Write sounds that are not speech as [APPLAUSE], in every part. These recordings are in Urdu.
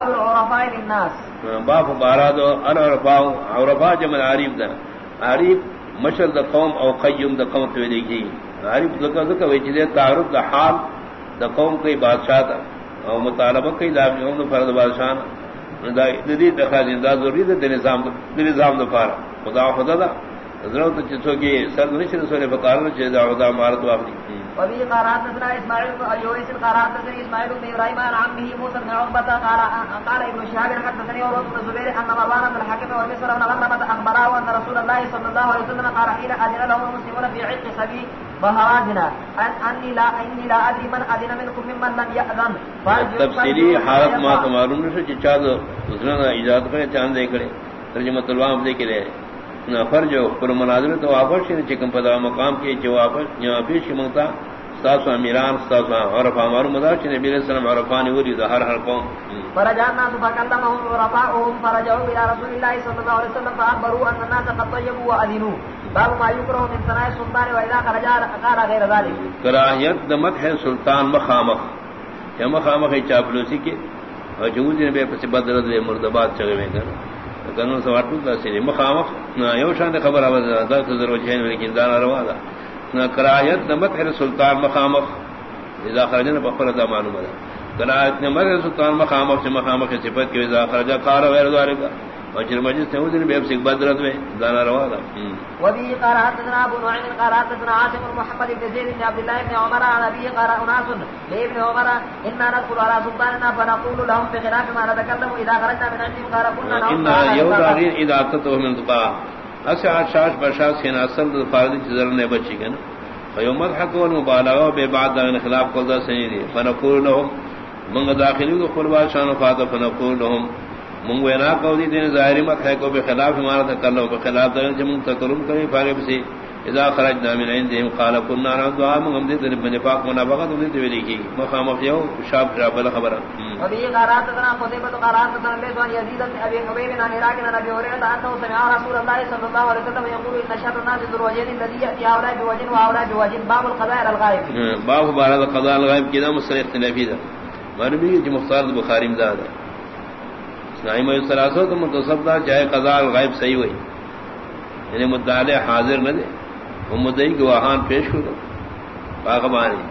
العرفاء للناس. باپ بارا دو ان عرفاء عرفاء جمع عریب دا عریب مشر دا قوم او قیم دا قوم تو دیکھی عریب ذکر ذکر وی چیزے تعارف دا حال دا قوم کئی بادشاہ دا او مطالبہ کئی دا قوم دا فرد بادشاہ دا دی دخل دا ضروری دا نظام دا نظام دا پارا خدا خدا دا ضرورت چیزوں کی سرد نشر سورے بکارنا چیز دا خدا مارد واقعی وبه قال حدثنا اسماعيل بن ايوب قال حدثنا اسماعيل بن ابراهيم عن عمه موسى بن عقبة قال قال ابن شهاب حدثني عروة بن الزبير ان مروان بن الحكم ومسر بن غنمة اخبراه ان رسول الله صلى الله عليه وسلم قال حين اذن لهم المسلمون في عتق سبي بهراجنا ان اني لا اني لا ادري من اذن منكم ممن لم ياذن تفصیلی حالت ما معلوم نہیں کہ چاہ دوسرا اجازت کرے چاند دے کرے ترجمہ تلوام دے کرے نفر جو پر مناظر تو واپس چکم پدا مقام کے جو واپس یہاں پیش منگتا ستاسو امیران ستاسو عرفا مارو مدار چی نبی علیہ السلام عرفانی وری دا ہر قوم۔ فرجان ناس فکلمهم عرفاؤهم فرجعوا الى رسول الله صلى الله عليه وسلم فاخبروا ان الناس قد طيبوا واذنوا باب ما يكره من ثناء السلطان واذا خرج قال غير ذلك۔ کراہیت دمت ہے سلطان مخامخ۔ یا مخامخ چاپلوسی کے۔ اور جو دن بے پس بدر دے مردبات چگے میں کر کنو سواتو دا سی مخامخ یو شان خبر آواز دا ضرور وجہین لیکن دانا روا دا. کرایت نمت ہے سلطان مخامخ اذا خرجنا بخر دا معلوم دا. کرایت نمت ہے سلطان مخامخ سے مخامخ صفت کی، اذا خرجا قال غیر وجر مجلس نے ودن بیب سے بدرت میں دانا روا دا وبه قال حدثنا ابو نعيم قال حدثنا عاصم محمد بن زيد بن عبد الله بن عمر عن ابي قال اناس لابن عمر اننا ندخل على سلطاننا فنقول لهم بخلاف ما نتكلم اذا خرجنا من عندهم قال كنا ان يوم اذا اتته من تقاه شاش بشاس کے ناصل فارد جزر نے بچی گا نا۔ فیومت حق والمبالغہ بے بعد دا خلاف کو دا سنی فنقول لهم منگ داخلی کو قربا شان فاتا فنقول لهم منگ وینا قولی دین ظاہری مت ہے کو بے خلاف امارت کر لو بے خلاف دا جمع تکرم کریں فارغ بسی اذا خرجنا من عندهم قال كنا نعدها من غمد ذن بن فاق منافقه ذن تولي کی مخامخ یو شاب شاب خبر ابي قرات ذنا قتيبه قرات ذنا بن يزيد بن ابي حبيب بن عراق بن ابي هريره انه سمع رسول الله صلى الله عليه وسلم يقول ان شر الناس ذو الوجه الذي ياتي اولاد بوجه واولاد بوجه. باب القضاء الغائب. باب بار القضاء الغائب كذا مسر اختلافي ده مربي جو مختار البخاري مزاد نائم الثلاثه تو متصدد جائے قضاء الغائب صحیح ہوئی۔ یعنی مدعی حاضر نہ دے۔ مدئی گواہان پیش کرو باغبانی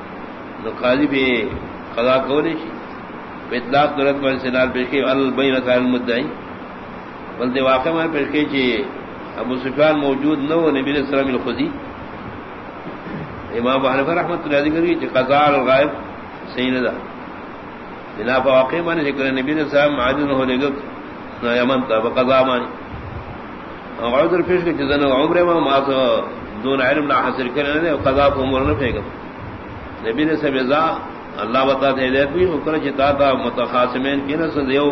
نو قاضی بھی قضا کولی شی اطلاق درت پر سنال پیش کی، البین قائل مدعی بلدے واقع میں پیش کی چی ابو سفیان موجود نو نبی علیہ السلام الخزی امام حنفہ رحمت اللہ ذکر کی چی قضا الغائب سین دا بنا پا واقع مانے ذکر نبی علیہ السلام عاجز ہو لے گا یمن تا بقضا مانی عذر پیش کی چیزن عمر ما ما دون علم نہ حاصل کرنے نے قضا کو عمر نہ پھینک نبی نے سب ذا اللہ بتا دے دے بھی حکم چتا تھا متخاصمین کی نہ سدیو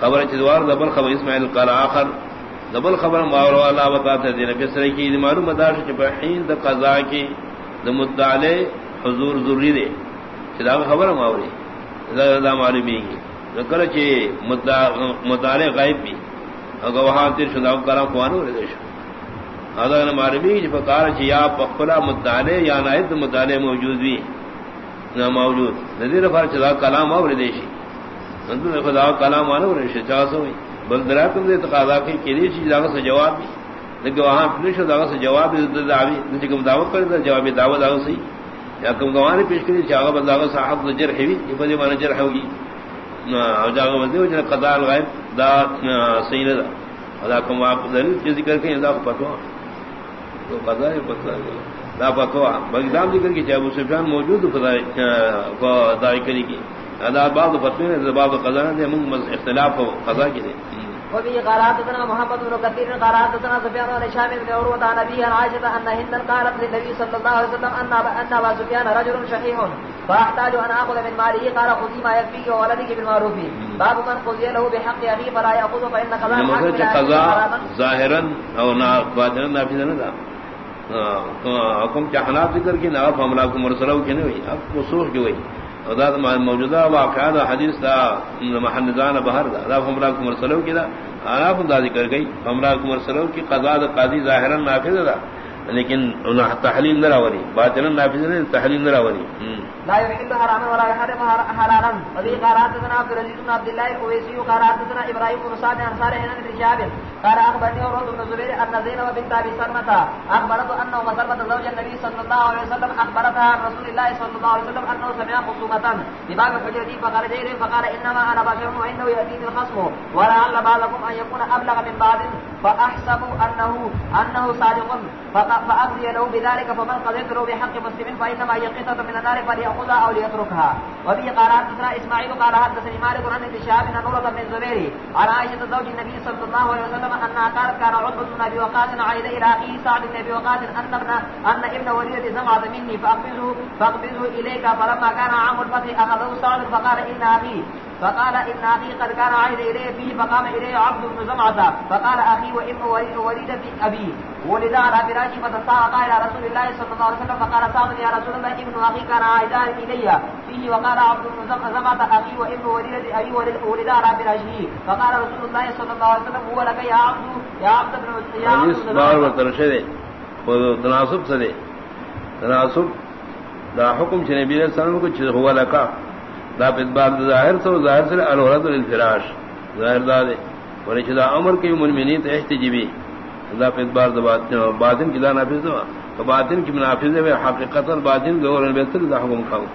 خبر چدوار دبل خبر اسماعیل قال اخر دبل خبر ماور اللہ بتا دے نبی سر کی معلوم مدار چ بحین د قضا کی د مدعلے حضور ضروری دے۔ چدا خبر ماوری دا معلومی کی ذکر چ مدعلے غائب بھی اگر وہاں تیر شدا کرا قوانو رے دیش اگر معلومی جب کار چ یا پخلا مدعلے یا نائب مدعلے موجود بھی نہ موجود. نذیر فار چدا کلام اور دیشی نندو خدا کلام آنو انو رے شچا سو بل دراتم دے تقاضا کی کلی چیز دا سے جواب بھی لیکن وہاں پولیس دا سے جواب دے دعوی نہ کم دعوت کر دے جواب دعوت دا سی کم گوانے پیش کری چاغا بندہ صاحب جرح بھی یہ بڑی معنی جرح ہوگی نہ او جاگا بندے جو قضاء الغائب دا سید دا ادا کم آپ دلیل ذکر کے دا فتوا. تو قضاء فتوا. دا فتوا. بغداد ذکر کی ابو سفیان موجود خدا کری کی ادا بعض فتوی نے بعض قضاء نے من اختلاف ہو قضاء کی دے وفي قراتنا محمد بن كثير قراتنا سفيان بن هشام بن عروة عن أبيه عن عائشة أن هند قالت للنبي صلى الله عليه وسلم أن أن أبا سفيان رجل شحيح فأحتاج أن آخذ من ماله قال خذي ما يكفيك وولدك بالمعروف باب من قضي له بحق أخيه فلا يأخذ فإن قضاء قضاء ظاهرا أو باطنا نافذا ندا حکم چاہنا ذکر کی ناف حملہ کو مرسلو کی نہیں ہوئی اب وصوح کی ہوئی۔ ذات موجودہ واقعات حدیث دا محنزان بہر دا۔ دا ہمراہ کمر سلو کی دا۔ آناف دا ذکر گئی۔ ہمراہ کمر سلو کی قضا دا قاضی ظاہرا نافذ دا۔ لیکن تحلیل نہ راوری. باطن نافذ نے تحلیل نہ راوری. لا يحل حراما ولا يحرم حلالا وذي قراتنا عبد العزيز بن عبد الله القويسي قراتنا ابراهيم بن سعد، انصار ہیں بن رجاب قال اخبرني عروه بن زبير ان زينب بنت ابي سلمة اخبرت انه مسلمة زوج النبي صلى الله عليه وسلم اخبرتها رسول الله صلى الله عليه وسلم انه سمع خصومة بباب حجرتي فقال جير فقال انما انا بشر وانه ياتيني الخصم. ولا ولعل بعضكم ان يكون ابلغ من بعض. فاحسب انه انه صادق. فاقضي له بذلك، فمن قضيت له بحق مسلم فانما هي قطعه من النار فليأخذها او ليتركها. وفي قرات اسماعيل قال حدثني مالك عن ابن شهاب ان نورة بن زبير عن عائشة زوج النبي صلى الله عليه وسلم انها قالت كان عتبة بن ابي وقاص عائد الى اخيه سعد بن ابي وقاص ان ابن ان ابن وليدة زمعة مني فاقبضه فاقبضه اليك فلما كان عام الفتح اخذه سعد فقال ان اخي فقال ان اخي قد كان عائد اليه فيه فقام اليه عبد بن زمعة فقال اخي وابن وليدة ابي ولد على فراشي فتساق الى رسول الله صلى الله عليه وسلم فقال سعد يا رسول الله ابن اخي كان عائدا الي فيه وقال عبد بن زمعة اخي وابن وليدة ابي ولد على فراشي فقال رسول الله صلى الله عليه وسلم هو لك يا عبد يا عبد بن يا عبد بن بار وترشد تناسب سدے تناسب. دا حکم چنے بھی سن کو چھ ہوا لکا دا بار ظاہر تو ظاہر سے الورد الفراش ظاہر دا دے ورچ دا امر کی مومنین تے احتجبی دا بار دا باطن کی دا نافذ دا باطن کی منافذ ہے حقیقت باطن گور بہتر دا حکم کھاؤ. نہ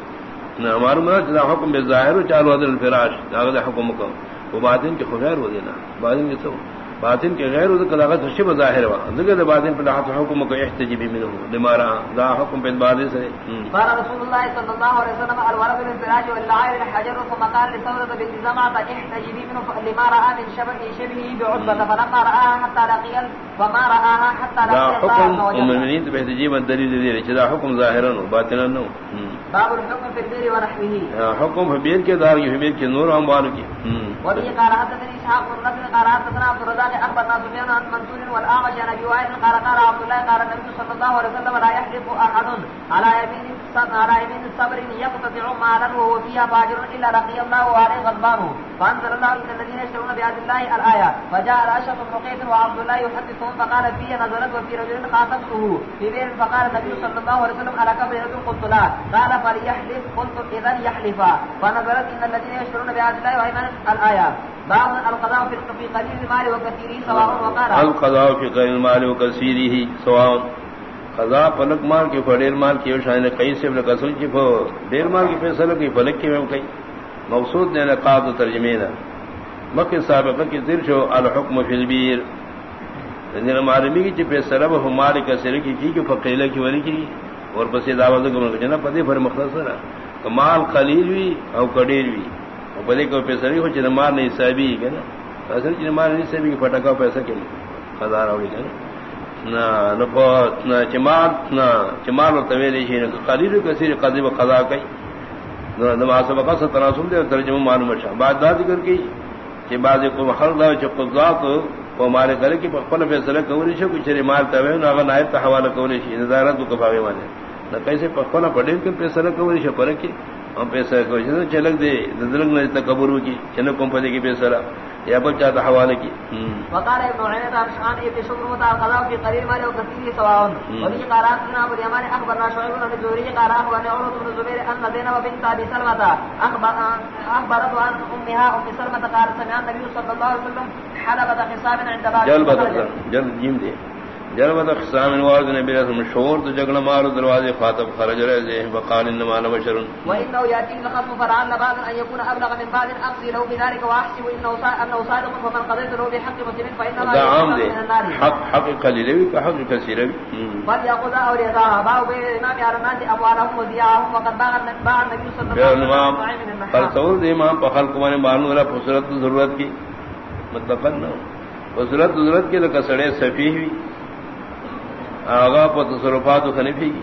ہمارا مراد جدا حکم بے ظاہر ہو چالو حضر الفراش دا حکم کو وہ بادن کے خیر ہو دینا بادن کے تو باطن کے غیر کلاغت شب ظاہر ہوا۔ ذکر باطن پر لحظ حکم کو احتجبی منہ لمارا دا حکم پر بعد سے۔ قال رسول الله صلى الله عليه وسلم الورد الفراش واللعائر الحجر ثم قال لثورة بنت زمعة احتجبي منه لما رأى من شبه شبهه بعضبة فلما رآها حتى لقي وما رآها حتى لقي دا حکم المؤمنین تو احتجیب دلیل دے چدا حکم ظاہرا باطنا نو۔ باب الحكم في البير ونحوه حکم في بير کے دار یہ کے نور ہم والو کی وبه قال حدثني اسحاق بن قال حدثنا عبد الرزاق اخبرنا سفيان عن منصور والاعمش عن ابي وائل قال قال عبد الله قال النبي صلى الله عليه وسلم لا يحلف احد على يمين على يمين الصبر يقتطع مالا وهو فيها فاجر الا لقي الله وعليه غضبان فانزل الله ان الذين يشترون بآيات الله الايه فجاء الاشرف بن قيس وعبد الله يحدثهم فقال في نزلت وفي رجل خاطبته في بير فقال النبي صلى الله عليه وسلم على كبر رجل قلت لا. قال فليحلف قلت اذا يحلفا. فنزلت ان الذين يشترون بآيات الله وايمان الايه باب القضاء في قليل المال وكثيره سواء وقال. القضاء في قليل المال وكثيره سواء. قضا پلک مال کے فڈیر مال کی شاید کئی سے کسل کی دیر مال کی فیصلہ کی، فلک کی میں کئی مقصود نے نقاب و ترجمے نہ مکہ سابقہ کی دل شو، الحکم فی البیر۔ یعنی دین معلومی کی چپے سرب ہمارے کا سر کی کی کہ فقیلہ کی ولی کی۔ اور بس دعوت کو جنا پدی پر مختصر ہے مال قلیل بھی او کڈیر بھی۔ اور کو پیسہ ہو چنا نہیں صاحبی ہے نا؟ اصل چنا مال نہیں صاحبی پٹکا پیسہ کے ہزار اوڑی ہے نا؟ چمار چمار قلیل کثیر قضی و قضا کئی۔ سبقہ سے تناسب دے ترجمہ معلوم بعد دا ذکر کی کہ بعض کو دا چ قضات کو مارے کرے کہ فیصلہ کچھ ری نہ حوالہ نظارت کو کفاوی نہ کیسے پخپل کہ فیصلہ پر ہم پیسہ کوئی چلک دے دلنگ نہ تکبر کی چنو کمپنی کی فیصلہ یا بچہ تا حوالے کی۔ وقال ابن عيينة عن شعان ابن وتعالى قضاء في قليل مال وكثير سواء وفي قرات بن ابو اليمان اخبرنا شعيب بن الزهري قال اخبرني عروة بن الزبير ان زينب بنت ابي سلمة اخبرت عن امها ام سلمة قالت سمع النبي صلى الله عليه وسلم حلبة خصام عند باب جلبة جلد جيم دي جلبت اقسام الوارد نبی رسول مشہور تو جگل مار دروازے خاطب خرج رہے زے وقال انما انا بشر. وانه ياتي الخصم فرعن بعض ان يكون ابلغ من بعض اقصي له بذلك واحسب انه انه صادق فمن قضيت له بحق مسلم فانما دعام دے حق حق قليل بھی حق بھی بل ياخذ اور يدا باو بين الامام على الناس ابوالهم وزياهم وقد باع النبي صلى الله عليه وسلم فرسول دے امام پخل کو نے مانو رہا فسرت ضرورت کی مطلب نہ فسرت ضرورت کے لکہ سڑے سفی ہوئی آغا پا تصرفات و خنفی کی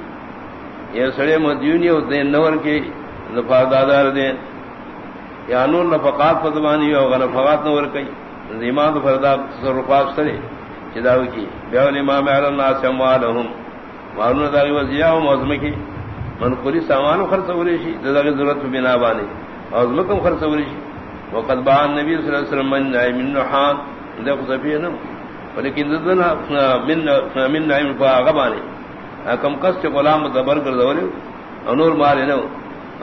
یا سڑے مدیونی و دین نور کی نفاق دادار دین. یا نور نفقات فتبانی و غنفقات نور کئی زیمان تو فردا تصرفات سرے چداو کی. بیاول امام اعلی الناس اموالهم مارون داغی وزیاء و موزم کی. منقولی سامان خرص وریشی داغی ضرورت بنا بانی. موزمکم خرص وریشی وقد بان نبی صلی اللہ علیہ وسلم من نعی من نحان دیکھ صفیہ نم. ولیکن ذدنا من من نعیم فاغبانی کم کس کے غلام دبر کر دولے انور مال نو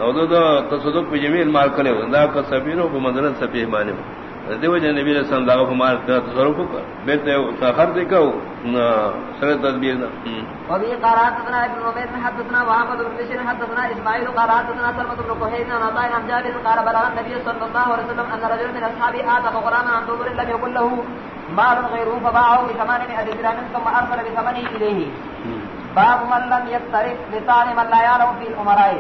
او دو دو تصدق پہ جمیل مال کرے دا کا سفیرو کو مدرن سفیر مانے دیو جن نبی رسول اللہ کو مال کا تصرف کو بیت خر دے کو سر تدبیر نہ. وبي قرات ابن ابن عمر حدثنا محمد بن بشير حدثنا اسماعيل قرات ابن سلمة بن كهيل عن عطاء عن جابر قال بلغ النبي صلى الله عليه وسلم ان رجلا من اصحابه اتى فقرانا عن دبر لم يكن له مال غيره فباعه بثمانية درهم ثم ارسل بثمنه اليه باب من لم يترك لسان من لا يعلم في الامراء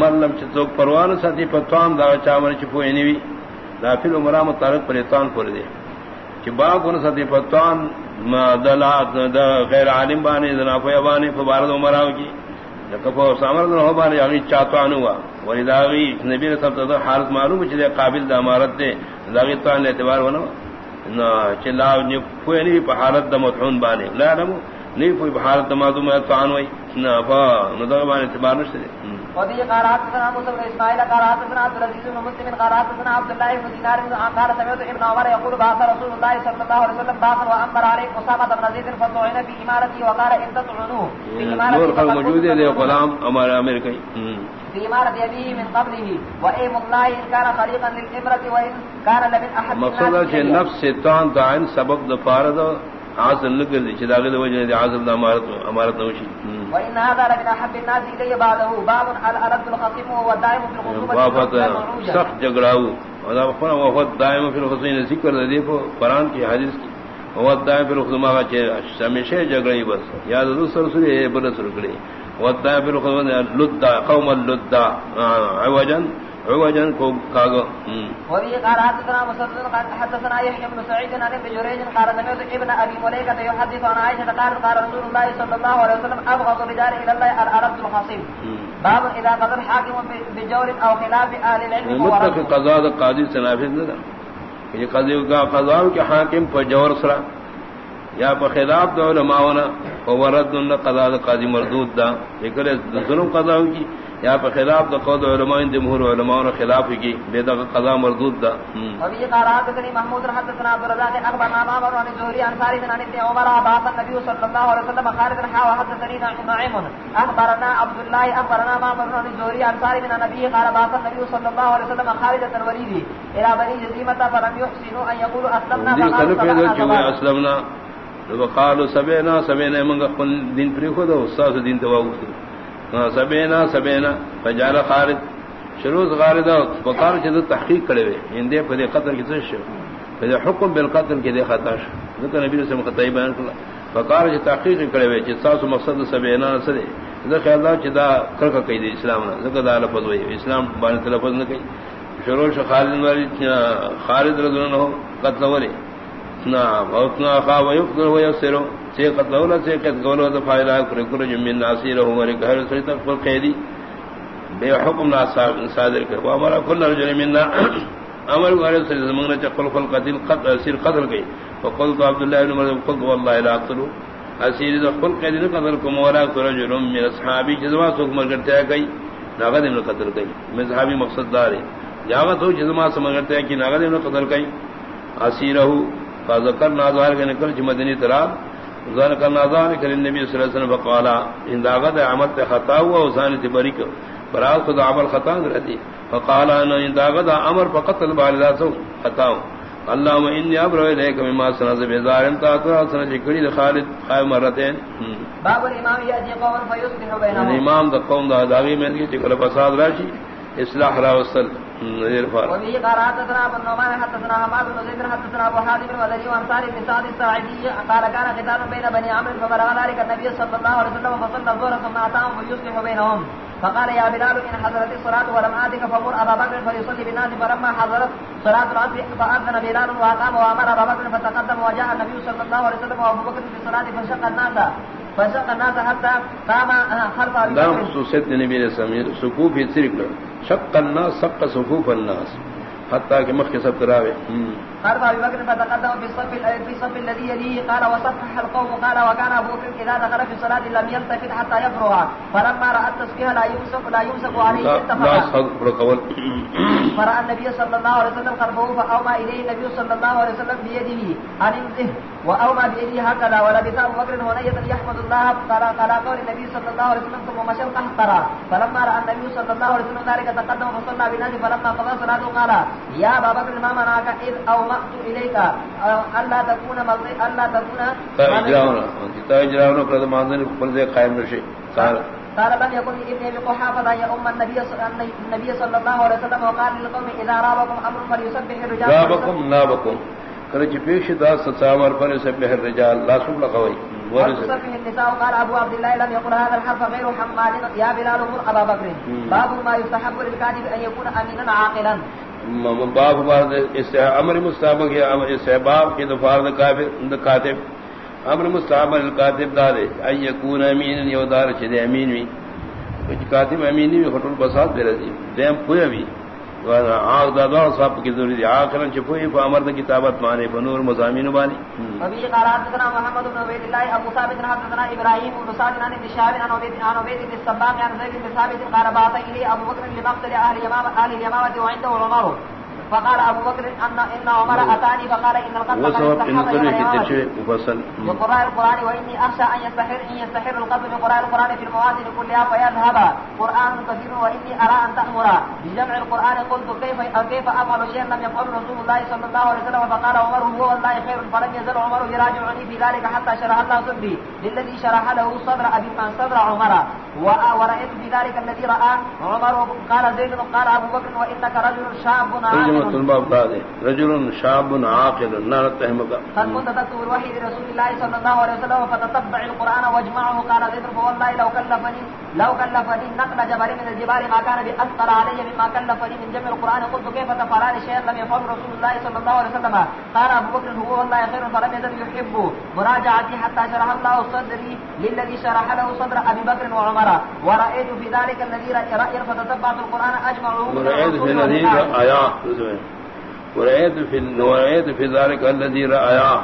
من لم تزوج پروان ساتھی پتوان دا چاور چ پوئی نی دا فی الامراء متعلق پریتان پر دے کہ باب ان ساتھی پتوان ما دلا دا غیر عالم بانے دنا پیا بانے فبارد عمراء کی. لکفو سامر دن ہو بانے اگی چاتوان ہوا ولی داغی نبی نے سب تو حالت معلوم چلے قابل دا امارت دے. داغی توان اعتبار ہونا نہ چلا پوئی نی پہ حالت دا مطعون بانے. لا علمو نہیں کوئی بحال تمادو میں تو انوئی نہ فا ندغ بان اعتبار نشتے دے۔ وبه قرات سنا موسى بن اسماعيل قرات سنا عبد العزيز بن مسلم قرات سنا عبد الله بن دينار قال سمعت ابن عمر يقول بعث رسول الله صلى الله عليه وسلم بعثا وامر عليه اسامه بن زيد فطعن في امارته وقال ان تطعنوه في خلق موجود ہے غلام ہمارا امریکہ في امارة ابيه من قبله وايم الله ان كان خليقا للامرة وان كان لمن احد مقصود ہے نفس تان دائن سبب دفارد حاصل نہ کر دی چدا کے وجہ دے حاصل نہ امارت امارت نوشی وان هذا لمن احب الناس الي بعده باب الارض الخصيم وهو دائم في الخصومه وافت سخت جھگڑاو ودا خنا وفد دائم في الخصومه ذکر دے قرآن کی حدیث کی. وہ دائم في الخصومه کا چے ہمیشہ بس. یاد دوسر سورے بر سر کڑی. وہ دائم في الخصومه لدا قوم اللدا عوجا عوجا کو کاغو۔ وبه قال حدثنا مسدد قال حدثنا يحيى بن سعيد عن ابن جريج قال سمعت ابن ابي مليكه يحدث عن عائشه قال قال رسول الله صلى الله عليه وسلم ابغض الرجال الى الله الارض الخصيم. باب اذا قضى الحاكم بجور او خلاف اهل العلم مطلق قضاء قاضی سے نافذ نہ یہ قاضی کا قضاء کے حاکم پر جور سرا یا پر خلاف دو علماء نا ورد قضاء قاضی مردود دا. یہ ظلم قضاء کی. یا پر خلاف دا قود علماء جمہور علماء نے خلاف کی. بے دا قضا مردود دا. ابھی قرات کنی محمود رحمت حدثنا عبد الرزاق اخبر ما امر عن عن خالد بن ابن عمر بعث النبي صلى الله عليه وسلم خالد بن حوا حدثني نعيم اخبرنا عبد الله اخبرنا ما امر عن عن خالد بن النبي قال بعث النبي صلى الله عليه وسلم خالد بن الوليد الى بني جزيمه فلم يحسنوا ان يقولوا اسلمنا فقالوا اسلمنا وقالوا سبينا سبينا من دين فريق هذا استاذ دين تواو سبینا سبینا فجال خالد. شروع خالد فقار چد تحقیق کرے ہوئے ہندے پدے قتل کی تش پدے حکم بالقتل کے دے خطا ذکر نبی سے مقتئی بیان کلا فقار چ تحقیق کرے ہوئے چ ساس مقصد سبینا سدے ذکر اللہ چدا کر کا کہی اسلام نہ ذکر دا لفظ ہوئی اسلام بان تلفظ نہ کہی شروع خالد خالد رضی اللہ عنہ قتل ولی نا بہت نا خا ويقتل ويسرو سے قتل ولا سے قتل ولا فائدہ کر کر جمن ناصر ہو مر گھر سے تک پر قیدی، بے حکم نا صادر کر وہ ہمارا کل رجل منا امر گھر سے زمانہ چقل خل قتل قتل سر قتل گئی فقلت عبد الله بن مريم قلت والله لا اقتل اسیر ذ خل قید نے قتل کو مولا رجل من اصحابی جزوا سو مر کرتے گئی ناغد نے قتل گئی میں صحابی مقصد دار ہے جاوا جزما سمجھتے ہیں کہ ناغد نے قتل گئی اسیرہ فذكر نازار کے نکل جو مدنی ذکر نازار کہ نبی صلی اللہ علیہ وسلم قالا ان داغت عمل تے خطا ہوا او ثانی تے بری کو برات خود عمل خطا رہتی فقال ان داغت امر فقتل بالذات خطا اللهم اني ابرو اليك مما سنز بزار انت اترا سن جکڑی خالد قائم مرتين باب الامام ياتي قوم فيصلح بينهم امام دا قوم دا داغی میں کہ کل فساد راشی اصلاح را وصل۔ نذير فار. وبه قرات ترى ابن نعمان حدثنا حماد بن زيد، حدثنا ابو حاتم بن ولي وعن سالم بن سعد الساعدي، قال كان قتال بين بني عمرو، فبلغ ذلك النبي صلى الله عليه وسلم فصلى الظهر ثم اتاهم فيصلح بينهم. فقال يا بلال ان حضرت الصلاه ولم اتك فمر ابا بكر فليصلي بالناس. فلما حضرت صلاه العصر فاذن بلال واقام وامر ابا بكر، فتقدم وجاء النبي صلى الله عليه وسلم وابو بكر في الصلاه فشق الناس. فشق الناس حتى قام خصوصیت نبی نے یہ شق الناس سق صفوف الناس. حتى کہ مخ کے سب کراوے. قال ابي بكر فتقدم في الصف في الصف الذي يليه. قال وصفح القوم. قال وكان ابو بكر اذا دخل في الصلاه لم يلتفت حتى يفرغ فلما راى التسبيح لا يمسك لا يمسك عليه التفت فراى النبي صلى الله عليه وسلم خلفه فاومى اليه النبي صلى الله عليه وسلم بيده. ان انزه واومى بيده هكذا. ولبث ابو بكر هنيه يحمد الله قال قول النبي صلى الله عليه وسلم ثم مشى القهقرى فلما راى النبي صلى الله عليه وسلم ذلك تقدم فصلى بالناس فلما قضى صلاته قال يا ابا بكر ما منعك اذ اومأت اليك الا تكون مغضي الا تكون اجراؤنا اجراؤنا قد ماذن قل قائم نشي قال قال لم يكن ابن ابي قحافه يا ام النبي النبي صلى الله عليه وسلم وقال للقوم اذا رابكم امر فليسبح الرجال رابكم نابكم. کرچ پیش دا ستامر پر سبح الرجال. لا سب لقوي وسبح النساء. قال ابو عبد الله لم يقل هذا الحرف غير حماد يا بلال امر ابا بكر. باب ما يستحب للكاتب ان يكون امينا عاقلا. باب بعد امر مستحب کے امر استحباب کی دفار کافر کاتب۔ امر مستحب الکاتب دار ان يكون امین یودار چھ امین وی۔ کاتب امین وی خطر بسات دے رہی دیم کوئی بھی آگ دادا صاحب کی ضروری آخر چپوئی امرد کتابت مانے بنور مضامین بانی ابھی قرات ذکر محمد بن عبید اللہ ابو ثابت حدثنا ابراہیم بن سعد بن بشار بن عبید بن عبید بن السباق عن زید بن ثابت قال بعث الى ابو بکر لمقتل اهل اليمامه اهل اليمامه وعنده عمر. فقال ابو بكر ان ان عمر اتاني فقال ان القتل قد مفصل وقراء القران واني اخشى ان يستحر ان يستحر القتل بقراء القران في الموازين كلها فيذهب قران كثير واني ارى ان تامر بجمع القران قلت كيف كيف افعل شيئا لم يفعل رسول الله صلى الله عليه وسلم؟ فقال عمر هو والله خير. فلم يزل عمر يراجعني في ذلك حتى شرح الله صدري. للذي شرح له صدر ابي صدر عمر. ورايت في ذلك الذي راى عمر قال زيد قال ابو بكر وانك رجل شاب عاقل. رجل شاب عاقل. لا نتهمك. قد كنت تكتب الوحي لرسول الله صلى الله عليه وسلم فتتبع القران واجمعه قال زيد فوالله لو كلفني لو كلفني نقل جبل من الجبال ما كان باثقل علي مما كلفني من جمع القران قلت كيف تفعلان شيئا؟ لم يفعل رسول الله صلى الله عليه وسلم. قال ابو بكر، هو والله خير، فلم يزل يحب. مراجعتي حتى شرح الله صدري للذي شرح له صدر ابي بكر وعمر. ورايت في ذلك الذي راى فتتبعت القران اجمعه ورايت في الذي راى ورعیت فی ورعیت فی ذلك الذي رایا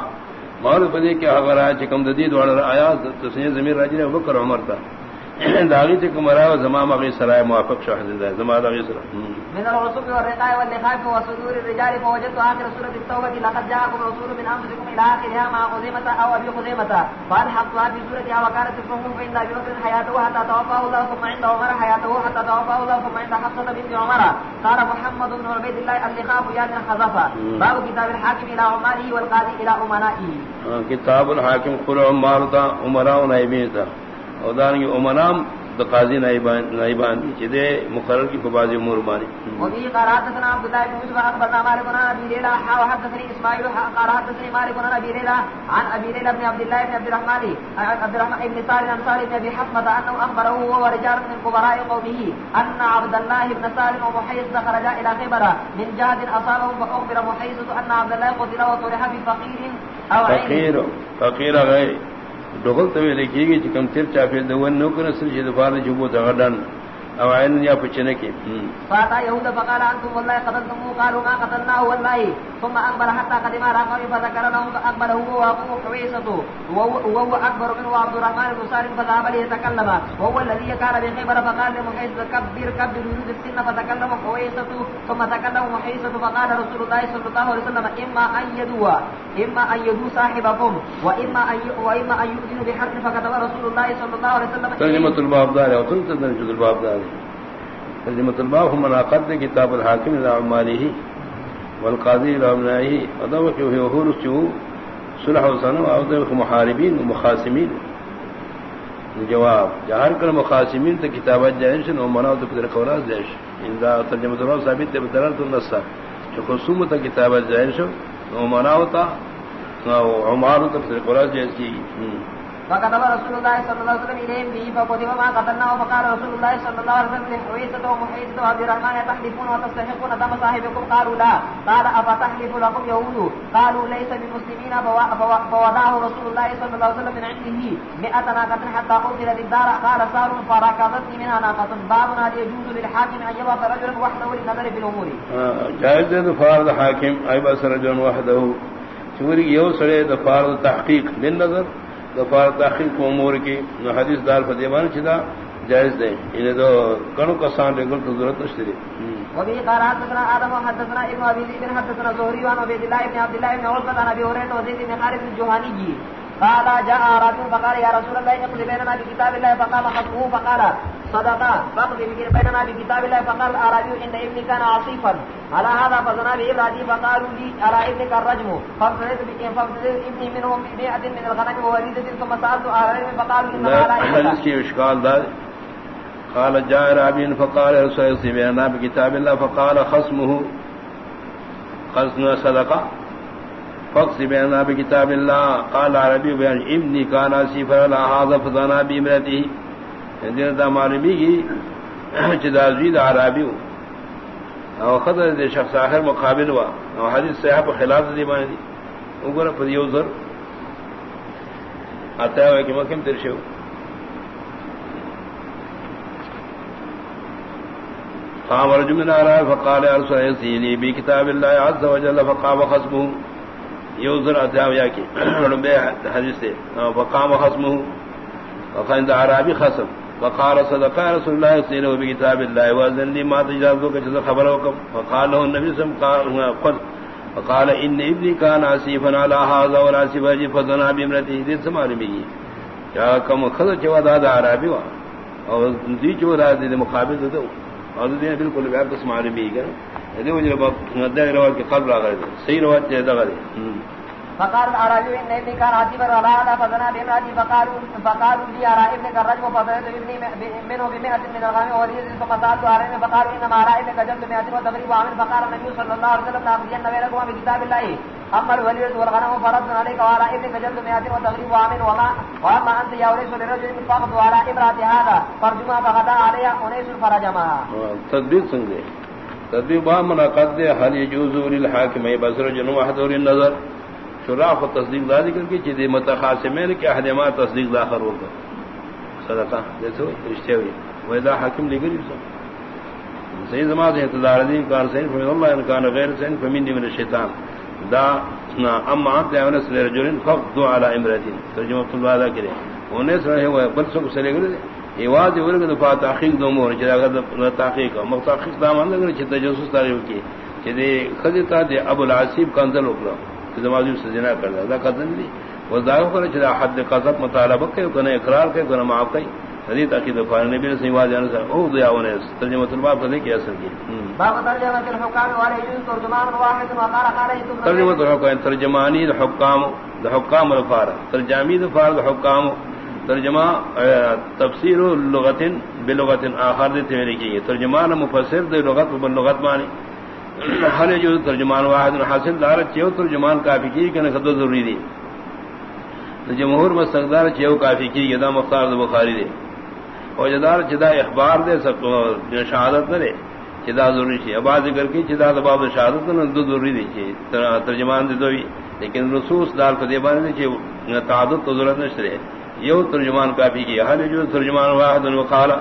معلوم بدی کہ اگر آیا چکم ددید والا آیا تو سنی زمین راجی نے بکر عمر تھا [COUGHS] داغی تے کمرا و زمام اگے سرائے موافق شاہد ہے زمام اگے سرا من الرسول والرقاء واللخاف وصدور الرجال فوجدت اخر سوره التوبه لقد جاءكم رسول من انفسكم الى اخرها مع خزيمه او ابي خزيمه قال حق في سوره وكانت الفهم فان ابي بكر حياته حتى توفاه الله ثم عند عمر حياته حتى توفاه الله ثم عند حفصه بنت عمر. قال محمد بن عبيد الله اللخاف يا من حذفا باب كتاب الحاكم الى عماله والقاضي الى امنائه كتاب الحاكم قل عمارتا امراء نائبين اودان کی امنام قاضی نائبان نائبان چدے مقرر کی فباز امور بانی وفي قرات سنا عبد الله بن مسعود اخبرنا مالك بن ابي ليلى حدثني اسماعيل قرات سنا مالك بن ابي ليلى عن ابي ليلى بن عبد الله بن عبد الرحمن عبد الرحمن بن سالم عن سالم بن حفصه انه اخبره هو ورجال من كبراء قومه ان عبد الله بن سالم ومحيص خرجا الى خيبر من جهد اصابهم فاخبر محيص ان عبد الله قتل وطرح في فقير او فقير فقير غير ڈغل تو لکھی گی چکم تیر چاپی دون نو کر سر جی دفار جبو تغدن او عین یا پچنے کی فاتا یہود فقال انتم والله قتلتم، قالوا ما قتلناه والله. ثم اقبل حتى قدم على قوم فذكر لهم فاقبل هو وابوه حويصه وهو اكبر منه عبد الرحمن بن سالم، فذهب ليتكلم. وهو الذي كان بخيبر فقال لمحيص، كبر كبر يريد السن. فتكلم حويصه ثم تكلم محيصه فقال رسول الله صلى الله عليه وسلم اما ان يدوا اما ان يدوا صاحبكم واما ان واما ان يؤذن بحق فكتب رسول الله صلى الله عليه وسلم ترجمه الباب دار او ترجمه الباب دار ترجمه الباب هم مناقض كتاب الحاكم الى عماله والقاضي الى ابنائه وضوء في ظهور صلح وسنه او محاربين ومخاصمين. جواب جہر کر مخاصمین تو کتابت جائش نو مناو تو پدر قولا جائش. ان دا ترجمہ درو ثابت تے بدرل تو نصر جو خصوم تو کتابت جائش نو مناو تا عمر تو پدر فكتب رسول الله صلى الله عليه وسلم إليهم به فكتب ما قتلناه فقال رسول الله صلى الله عليه وسلم لحويسة ومحيسة وعبد الرحمن تحلفون وتستحقون دم صاحبكم؟ قالوا، لا. قال، أفتحلف لكم يهود؟ قالوا، ليس بمسلمين. فوضعه رسول الله صلى الله عليه وسلم من عنده مئة ناقة حتى أرسلت الدار. قال، سار فركضتني منها ناقة. باب هل يجوز للحاكم أن يبعث رجلا وحده للنظر في الأمور. جائز دفار حاکم أي بس رجلا وحده. چوری یو سڑے دفار تحقیق للنظر. دفار تحقیق امور کی نو حدیث دار فدیبان چدا جائز دیں یعنی انہیں تو کنو کسان لگل تو ضرورت نشتری وبه قال حدثنا ادم وحدثنا ابن ابي ذئب حدثنا زهري وعن عبد الله بن عبد الله بن عتبة عن ابي هريره وزيد بن خالد الجهني قال جاء رجل فقال يا رسول الله اقضي بيننا بكتاب الله فقام خطبه فقال صدقا فاقضي بيننا بكتاب الله فقال الاعرابي ان ابني كان عصيفا على هذا فزنا بابراهيم فقالوا لي على ابنك الرجم فابتديت ابني منهم بمئة من الغنم ووليدة ثم سالت اعرابي فقالوا ان على ابنك قال جاء رابين فقال رسول الله بكتاب الله فقال خصمه خصم صدقه فقص بيننا بكتاب الله. قال عربي بيان ابني كان اسيفا لا هذا فضنا بامرته دین دا معلومی کی [COUGHS] چدا زید عربی او خضر دے شخص آخر مقابل ہوا. او حدیث صحیح پر خلاف دی مانی دی اگر پر یو ذر آتا ہے کہ مکم ترشو قام رجل من آراء فقال ارسل يسيني بكتاب الله عز وجل فقام خصمه يوزر اتاو ياكي ربي حديث فقام خصمه وقال عربي خصم۔ فقال صدق رسول الله صلى الله عليه بكتاب الله وازن لي ما تجازوك جزا خبروكم فقال له النبي صلى الله عليه وسلم، قل۔ فقال ان ابني كان عسيفا على هذا ولا سيفا فضنا بامرته دي سمعني بي کیا کم خذ چوا دا عربی وا۔ اور دی چوا دا مقابل دو اور دین بالکل غیر قسم عربی ہے یہ وجہ باب ندہ روایت کے صحیح روایت ہے فقال ان ابني كان عجيبا ولا هذا فزنا بامرأتي فقالوا فقالوا لي على ابنك الرجم فضربت ابني منه بمئة من الغنم وليد ثم سألت عليه فقالوا انما على ابنك جلد مئة وتغريب عامل. فقال النبي صلى الله عليه وسلم لأخذين بينكما بكتاب الله. اما الوليد والغنم فرضنا عليك وعلى ابنك جلد مئة وتغريب عامل. وما واما انت يا وليس لرجل فقط على امرأة هذا. فرجما فغدا عليها انيس فرجما تدبیر سنگے۔ تدبیر با منعقد دے حل يجوز للحاکم بصر جنو محضور النظر شراح کو تصدیق دا ذکر کی چیز متخاصمین کے احدما تصدیق داخر ہوگا. صدقہ جیسے رشتے ہوئی ویدا حاکم لگری سو. صحیح زمان سے اعتدار دین کان سین فمن اللہ انکان غیر سین فمن دی من الشیطان. دا اما انت یا ونس لرجلین فقدو علی امرتین. ترجمہ اللہ دا کرے. انہیں سنے ہوئے بل سو سلے گرے یہ واضح ورگ دفاع تحقیق دو مور چلا گا تحقیق. مختحقیق دامان لگرے چھتا جسوس تاریو کی. چھتے خزیتا دے ابو العصیب کانزل اکلا زمازو سے جنا کر دا قدن دی. ظاہر کرے چلا حد قذب مطالبہ کہ کنے اقرار کہ کنے معاف کئی حدیث عقیدہ فار نبی نے واضح جان او دیا ہونے ترجمہ الباب کرنے کی اثر کی. باب ترجمہ الحکام والے ترجمان واحد وقال قال ترجمہ الحکام ترجمانی الحکام الحکام الفار ترجمی الفار الحکام ترجمہ تفسیر اللغت بلغت آخر دیتے دی تیری کی ترجمان مفسر دی لغت باللغت معنی۔ [CLEARS THROAT] ہر جو ترجمان واحد حاصل دار چیو ترجمان کافی کی کہ نہ ضروری دی جمہور مستقدار چیو کافی کی یدا مختار بخاری دے۔ اور جدار چدا اخبار دے، سب شہادت نہ دے چدا ضروری چی ابا ذکر کی چدا باب شہادت نہ دو ضروری دی چی ترجمان دے دو لیکن رسوس دار کو فدی بان چی تعدد تو ضرورت نشتے یو ترجمان کافی کی حال جو ترجمان واحد وقال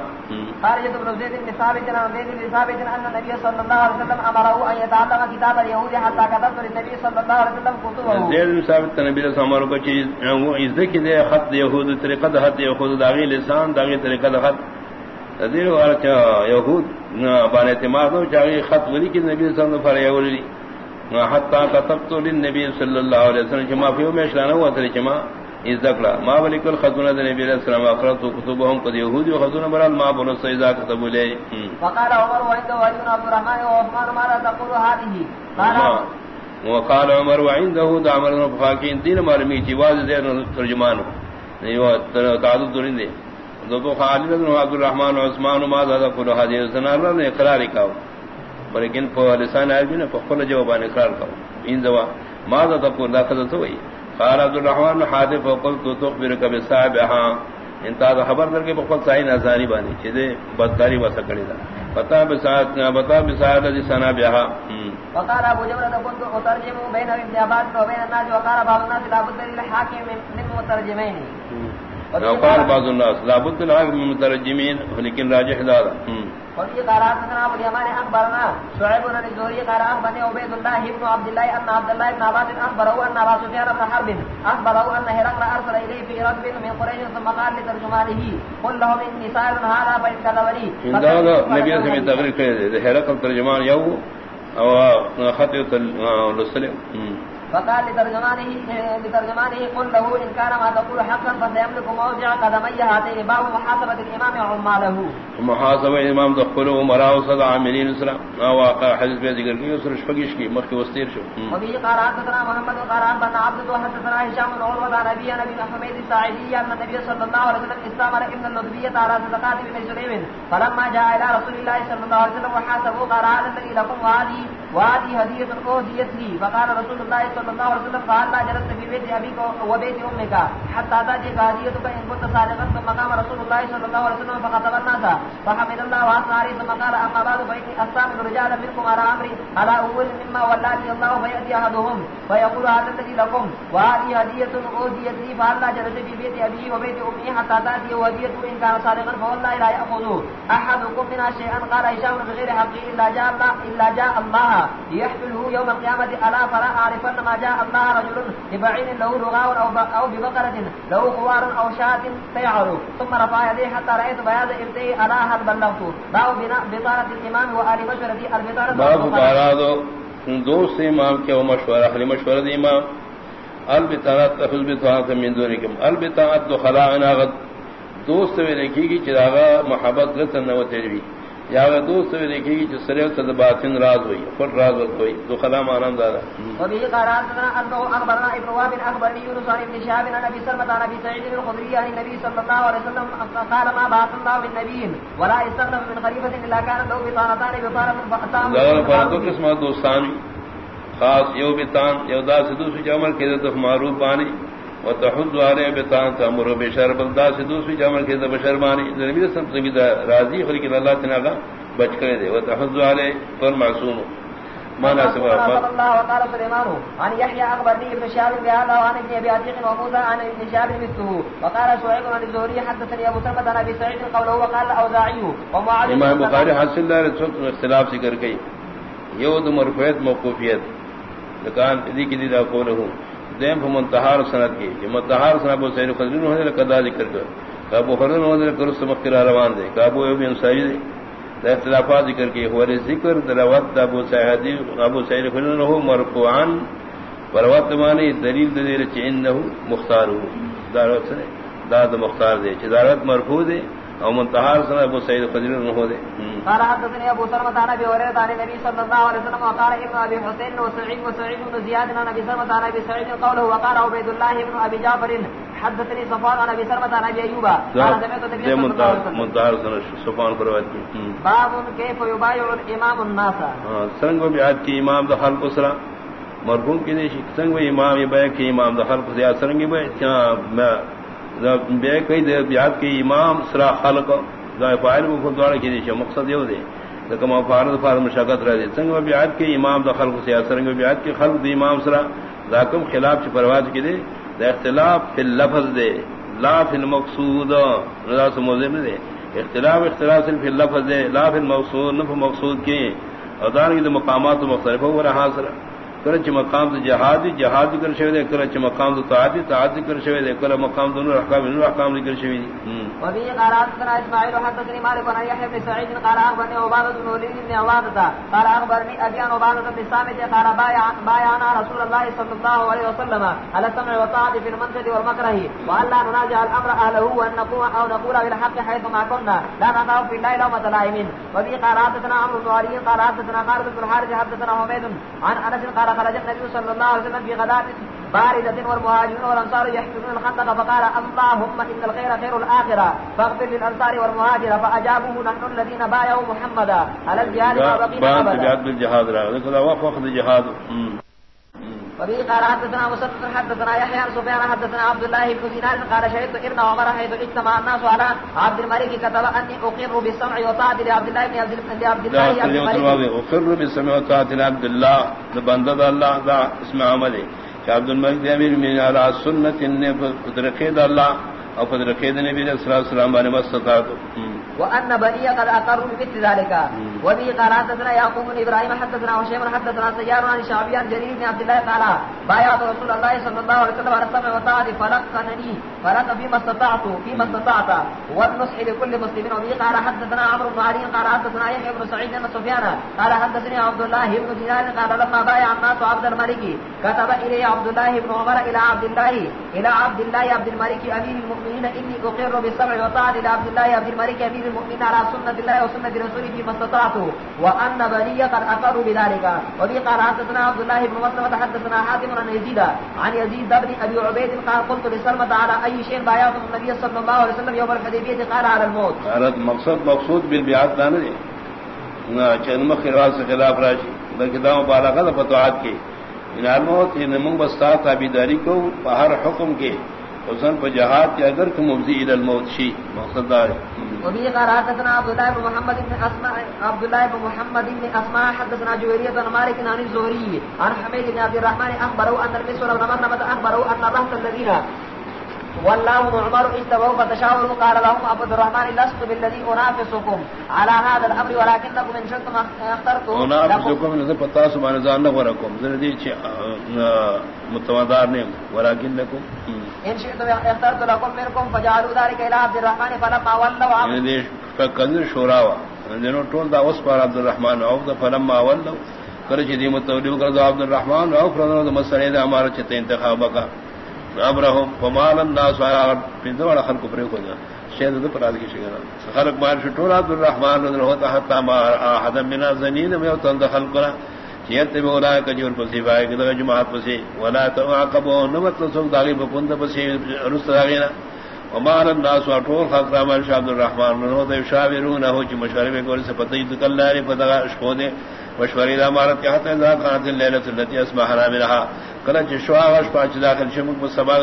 خارج ابن زيد بن ثابت عن زيد بن ثابت ان النبي صلى الله عليه وسلم امره ان يتعلم كتاب اليهود حتى كتب للنبي صلى الله عليه وسلم كتبه زيد بن ثابت النبي صلى الله عليه وسلم چیز وہ اس دے خط یہود طریقہ خط یہود داغی لسان داغی طریقہ خط۔ تدیر اور یہود بان اعتماد ہو چاہیے خط ولی کہ نبی صلی اللہ علیہ وسلم حتى كتبت للنبي صلى الله عليه وسلم كما في يوم اشرانا وترجمه ذکر ما ولک الخزنہ نبی علیہ السلام. اقرت کتبهم قد یہودی وخزنہ برال ما بن سیدا كتب لے فقال عمر وعند ولي عبد الرحمن وعثمان ماذا تقول هذه؟ قال وقال عمر وعنده دعمر بن فاكين دين مرمي جواز دين ترجمان ايوا تعدد دين دي دو خالد بن عبد الرحمن وعثمان ماذا تقول هذه. سنار نے اقرار کیا لیکن لسان عربی نے فقل جواب اقرار کیا ان دوا ماذا تقول لا قد تو قال عبد الرحمن حادف وقلت تخبرك بصاحبها انت خبر در کے بخل سائی نظاری بانی، چیزے بدکاری واسا کڑی دا. بتا بساعت بتا بساعت دی سنا بیہا وقال ابو جبرة كنت اترجم بين ابن عباس وبين الناس، وقال بعض الناس لابد للحاكم من مترجمين. وقال بعض الناس لا بد للحاكم من مترجمين ولكن راجح دادا وفي قرات مثلا ابو اليمان اخبرنا شعيب بن الزهري قال اخبرني عبيد الله بن عبد الله ان عبد الله بن عباس اخبره ان ابا سفيان بن حرب اخبره ان هرقل ارسل اليه في ركب من قريش ثم قال لترجمانه قل لهم اني سائل هذا فكذبني ان دادا نبي اسمه تغرير كده هرقل ترجمان يو او خط لسلم فقال لترجمانه لترجمانه قل له ان كان ما تقول حقا فسيملك موضع قدمي هاتين باب محاسبه الامام وعماله. محاسبه امام دخلوا مراو صد عاملين اسرا واقع حديث به ذکر کی اسر شفقش کی مخ وستیر شو. وبه قال حدثنا محمد قال بن عبد وحدثنا هشام بن عروه عن ابي نبي حميد الساعدي ان النبي صلى الله عليه وسلم استمر ابن اللطبيه على صدقات بن سليم. فلما جاء الى رسول الله صلى الله عليه وسلم وحاسبه قال هذا الذي لكم وهذه وهذه هديه اهديت لي. فقال رسول الله صلى الله عليه وسلم قال لا جلست في بيت ابيك وبيت امك حتى تاتي هديتك ان كنت صادقا، ثم قام رسول الله صلى الله عليه وسلم فخطب الناس. فحمد الله واثنى عليه ثم قال اما بعد فاني استعمل رجالا منكم على امري على اول مما ولاني الله فياتي احدهم فيقول، هذا الذي لكم؟ وهذه هديه اهديت لي. فهل لا جلست في بيت ابي وبيت امي حتى تاتي هديته ان كان صادقا، فوالله لا ياخذ احدكم منها شيئا. قال، هشام، بغير حقه الا جاء الله الا جاء الله. يحمله يوم القيامه الا فلا اعرفن ما جاء الله رجل ببعين له لغاو او ببقره له خوار او شاة تيعر ثم رفع يديه حتى رايت بياض ابتي على هل بلغت؟ باب بناء بطانه الامام وال مشورتي البطانه باب بارادو دوست امام کے مشورہ اہل مشورہ امام البطانت تخذ بطانت من دونکم البطانت دو خلاعنا غد. دوست میں لکھی گی چراغا محبت رتن و تجوی یا دوست بھی دیکھے گی جو سرے سے باطن راز ہوئی خود راز ہوئی تو خلام آرام دارا وبه قال حدثنا انه اخبرنا ابن وهب اخبرني يونس عن ابن شهاب عن ابي سلمة عن ابي سعيد الخدري عن النبي صلى الله عليه وسلم قال ما بعث الله من نبي ولا استخدم من خليفة الا كان له بطانتان بطانة فاتام ظاهر فرق قسم دوستان خاص یو بطان یو دا سدوس عمل کے تو معروف بانی۔ وتحد عليه بطان تامر بشر بلدا سدوس عمل کے تو بشر بانی نبی اللہ علیہ وسلم راضی خلی کہ اللہ تعالی بچ کرے دے وتحد عليه پر معصوم. ما ناسب الله وقال سليمان عن يحيى اخبرني ابن شهاب بهذا وعن ابن ابي عتيق وموسى عن ابن شهاب مثله. وقال شعيب عن الزهري حدثني ابو سلمة عن ابي سعيد قوله وقال الاوزاعي ومعاذ امام بخاری حاصل دار اختلاف ذکر کئی۔ یود مرفعت موقوفیت۔ لکان ادی کی دی دا قول ہوں دیم پر منتحار سند کی، کہ منتحار سند ابو سعید خضرین ہونے لکدا ذکر کر۔ ابو خضرین ہونے لکر اس مقرہ روان دے۔ کہ ابو ابن سعید دے۔ دا اختلافات ذکر کی ہوا ذکر دلوت ابو سعید ابو سعید خضرین ہو مرفوعان پروت مانی دلیل دیر چینہ مختار ہو دارت سے داد مختار دے چدارت مرفوع دے۔ او منتحار سنہ ابو سعید خضرین ہو دے۔ قال حدثني ابو سلمة عن ابي هريره عن النبي صلى الله عليه وسلم وقال ابن ابي حسين وسعيد وسعيد بن زياد عن ابي سلمة عن ابي سعيد قوله وقال عبيد الله بن ابي جعفر حدثني صفوان عن ابي سلمة عن ابي ايوب قال سمعت النبي صلى الله عليه وسلم. منتحار سنہ صفوان پروت کی۔ باب كيف يبايع الامام الناس. سنگ بیعت کی امام دخل اسرا۔ مرحوم کی نہیں سنگ امام بیعت کی امام دخل اسرا۔ سنگ بیعت بے کئی دے بیعت کی امام سرا خلق دا فاعل کو دوڑ کی دی مقصد یہ دے۔ کہ ما فارض فارض مشقت رہ دے۔ سنگ بیعت کی امام دا خلق سے سنگ بیعت کی خلق دی امام سرا ذاکم خلاف چ پرواز کی دے۔ دا اختلاف فی اللفظ دے۔ لا فی المقصود، رضا سموزے میں دے۔ اختلاف اختلاف صرف فی اللفظ دے۔ لا فی المقصود نف مقصود کی۔ ادان کی مقامات مختلف ہو رہا سرا۔ کرچ مقام تو جہادی جہاد کر شوی دے، کرچ مقام تو تعادی تعادی کر شوی دے کر مقام تو نور احکام نور احکام ذکر شوی دی۔ وفي قرات بن اسماعيل حدثني مالك عن يحيى بن سعيد قال اخبرني عباده بن وليد بن عباده قال اخبرني ابي عن عباده بن الصامت قال بايع بايعنا رسول الله صلى الله عليه وسلم على السمع والطاعه في المنزل والمكره وان لا ننازع الامر اهله وان نقوم او نقول بالحق حيث ما كنا لا نخاف في الليل وما تلائمين وفي قراتنا عمرو بن علي قال حدثنا خالد بن الحارث حدثنا حميد عن انس قال خرج النبي صلى الله عليه وسلم في غداة باردة والمهاجرون والأنصار يحفظون الخندق فقال اللهم إن الخير خير الآخرة فاغفر للأنصار والمهاجر فأجابوه نحن الذين بايعوا محمدا على الجهاد ما بقينا أبدا. بان تبعت بالجهاد رأى ذلك وقت جهاد. وبه قال حدثنا مسدد حدثنا يحيى بن سفيان حدثنا عبد الله بن دينار قال شهدت ابن عمر حيث اجتمع الناس على عبد الملك كتب اني اقر بالسمع وطاعه لعبد الله بن عبد الله عبد الله اقر بالسمع وطاعه لعبد الله بندد الله ذا اسم عمله عبد الملك امیر من على سنت نے فطرقید اللہ اور فطرقید نبی صلی اللہ علیہ وسلم وان بني قد اقروا بمثل ذلك. وبه قال حدثنا يعقوب بن ابراهيم حدثنا وشيم حدثنا سيار عن شعبي عن جرير بن عبد الله قال بايعت رسول الله صلى الله عليه وسلم على السمع والطاعه فلقنني فلق فيما استطعت فيما استطعت. والنصح لكل مسلم. وبه قال حدثنا عمرو بن علي قال حدثنا يحيى بن سعيد بن سفيان قال حدثني عبد الله بن دينار قال لما بايع الناس عبد الملك كتب الي عبد الله بن عمر الى عبد الله الى عبد الله عبد الملك امير المؤمنين اني اقر بالسمع والطاعه لعبد الله عبد الملك امير المؤمنين على سنة الله وسنة رسوله فيما استطعته وأن بني قد أقروا بذلك. وبي قال حدثنا عبد الله بن مسلمة حدثنا حاتم عن يزيد عن يزيد بن أبي عبيد قال قلت لسلمة على أي شيء بايعتم النبي صلى الله عليه وسلم يوم الحديبية؟ قال على الموت. مقصد مقصود بالبيعات لا ندي چند مخیرات سے خلاف راشی. بلکہ دا مبالغہ فتوحات کی. ان الموت ان من بستا تابیداری کو ہر حکم کے حسن پر جہاد کے اگر کہ مفضی الى الموت شی مقصد دار وبه قال حدثنا عبد الله بن محمد بن اسماء عبد الله بن محمد بن اسماء حدثنا جويريه بن مالك عن الزهري عن حميد بن عبد الرحمن اخبره ان المسور بن مرنبة اخبره ان الرهط الذين والله عمر استووا فتشاوروا قال لهم عبد الرحمن لست بالذي انافسكم على هذا الامر ولكنكم ان شئتم اخترتم انافسكم ان پتا سبحان ذا نغركم ذي متوادار نے ولكنكم؟ ان شئتم اخترت لكم منكم فجعلوا ذلك الى عبد الرحمن فلما ولوا ان فقدر شوراوا. دینو ټول دا اوس پر عبد الرحمن او فلما ولوا. کرج دی متوجہ کر عبد الرحمن او فرض مسئلے دا ہمارا چتے انتخاب کا امرهم فمال الناس على بندوڑ خلق پر کو جا شہد تو پراد کی شگنا خلق مال شٹور عبد الرحمن رضی اللہ تعالی حتا ما احد من الزنین میں تو دخل کرا چیت میں اولائے کجور پسی بائے کہ جماعت پسی ولا تعاقبوا نمت مطلب سو داغی بکند پسی رست داغینا ومال الناس اٹور خلق عمل عبد الرحمن رضی اللہ شاورون ہو چ مشورے میں کوئی سے پتہ ہی کل لاری پتہ اشکو دے مشورے دا مارت کہتے ہیں ذا کانت لیلۃ التي اسمع حرام رہا کلچ شوا وش پاچ داخل شمک پر سبا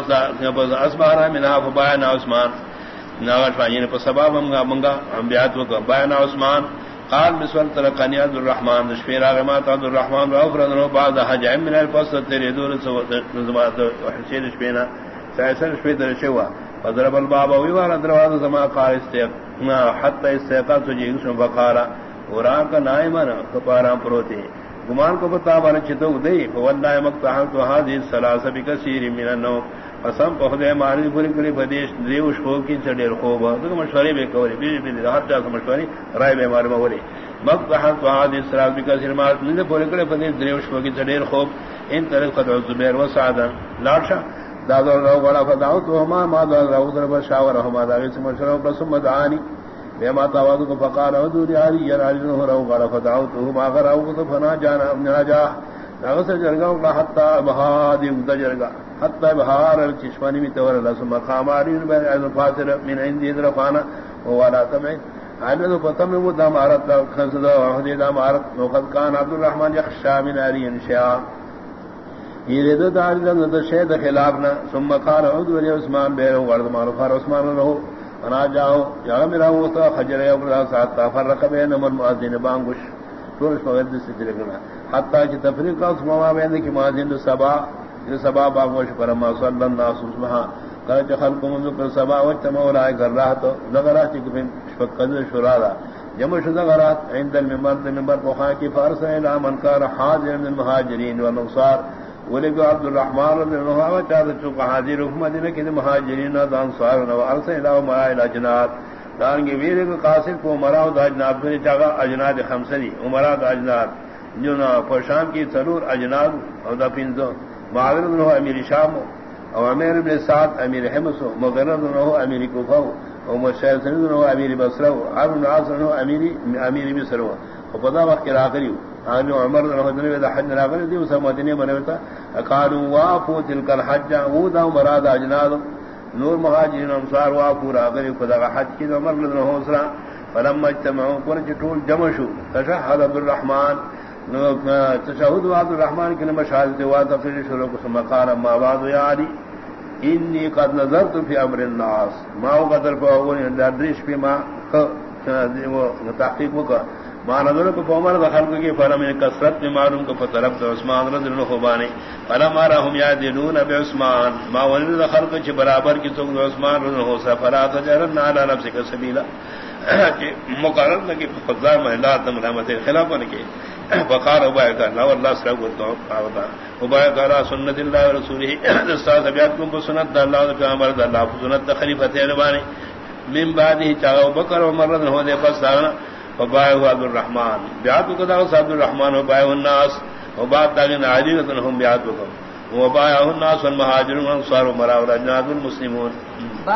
اسبارا منا فبایا عثمان. ناوش یعنی پاجین پر سبا منگا منگا انبیات وکا. بایا عثمان. قال مسول تلقانی عبد الرحمن دشفیر آغمات عبد الرحمن و افرد نو بعد حجائم من الفصل تیری دور نظمات وحسین شپینا سائسن شپی در شوا فضرب البابا ویوارا درواز زمان قال استیق حتی استیقات سجیگ سن فقارا وران کا نائمانا کپارا پروتی گمان کو بتا بار چتو دے والله مقتحم ہاں تو حاضر ثلاثه بكثير من النوم۔ قسم کو دے ماری پوری کلی بدیش دیو شو کی چڑے خوب تو مشورے بے کوری بی بی ہر جا مشورے رائے بے مار موری مقتحم ہاں تو حاضر ثلاثه بكثير ما نے پوری کلی بدیش دیو شو کی چڑے خوب۔ ان طرف قد زبیر و سعد لاشا دادو رو بڑا فداو تو ما ما دادو در بشاور ہما دا اس مشورہ بس مدعانی بما تاواد کو فقال ودور یاری یاری نو رو غلا فداو تو ما غراو تو فنا جانا ابن جا. اغس جرگا ما حتا بہادی ود جرگا. حتا بہار چشمانی می تور لسم مقام علی بن از فاصل من عند ادرفانا ولا تمع علی تو پتم وہ دام عرت خزدا وحدی دام عرت وقد كان عبد الرحمن يخشى من علی انشاء. یہ رد دار دن شید خلافنا ثم قال عود عثمان بیر ورد معروف عثمان رہو انا جاؤ یا میرا وہ تو خجر ہے اپنا ساتھ فرق بین من مؤذن بانگش تورش مغد سے چلنا حتا کہ تفریق کا اسما بین کہ مؤذن سبا یہ سبا بانگش پر ما صلی اللہ علیہ سبحانہ قال خلق منذ پر سبا وجتما ولا کر رہا تو نظرات کہ فقد شرارا جمع شذغرات عند المنبر المنبر بخا کی فارس الى من كان حاضر من المهاجرين والانصار ولد عبد الرحمن رضي الله عنه قال تو حاضر مدینہ کے مہاجرین و انصار و ارسل الى ما الى جنات دان کے ویر کو قاصد کو مرا و جناب نے جگہ اجناد خمسری عمرہ کا اجناد۔ جو نہ پرشام کی ضرور اجناد اور دا پنزو۔ معاویہ بن امیر شام او امیر بن سعد امیر حمص مغرر بن امیر کوفہ او مشاہد بن امیر بصرہ عمرو بن عاص بن امیر امیر مصر و. پدا وقت کرا کریو آج عمر رحمت اللہ حج نراغل دی اسا مدینہ بنوتا اقالو وافو تلک الحج. او دا مراد اجناد. نور مہاجرین انصار وافو راغل خدا حج کی عمر رضی اللہ عنہ فلما اجتمعوا قرج طول جمع شو. تشهد عبد الرحمن تشہد عبد الرحمان کی نمبر شہادت واد پھر شروع کو مقال ما بعد یا علی انی قد نظرت فی امر الناس. ما قدر کو وہ دردش پہ ما تحقیق کو ما نظر کو عمر دخل کی فرم کثرت میں معلوم کو طرف تو عثمان رضی اللہ عنہ بانے فلم ارہم یادلون ابی عثمان. ما ولد دخل کو چھ برابر کی تو عثمان رضی اللہ عنہ سفرات جرن علی نفس کا سبیلا. [COUGHS] کہ مقرر نہ کہ فضا محلات رحمت خلاف نے کہ بخار ابا کا نو اللہ سر ابا کرا سنت اللہ رسول [COUGHS] کو سنت اللہ کا مرد اللہ سنت خلیفت ربانی من بعد ہی چاہو بکر عمر رضی ہو دے پس وبائے ہوا عبد الرحمان بیات کو کہا عبد الرحمان وبائے الناس. وبات داغن علی رضی ہم بیات کو وبائے الناس والمہاجرون انصار ومراء والجناد المسلمون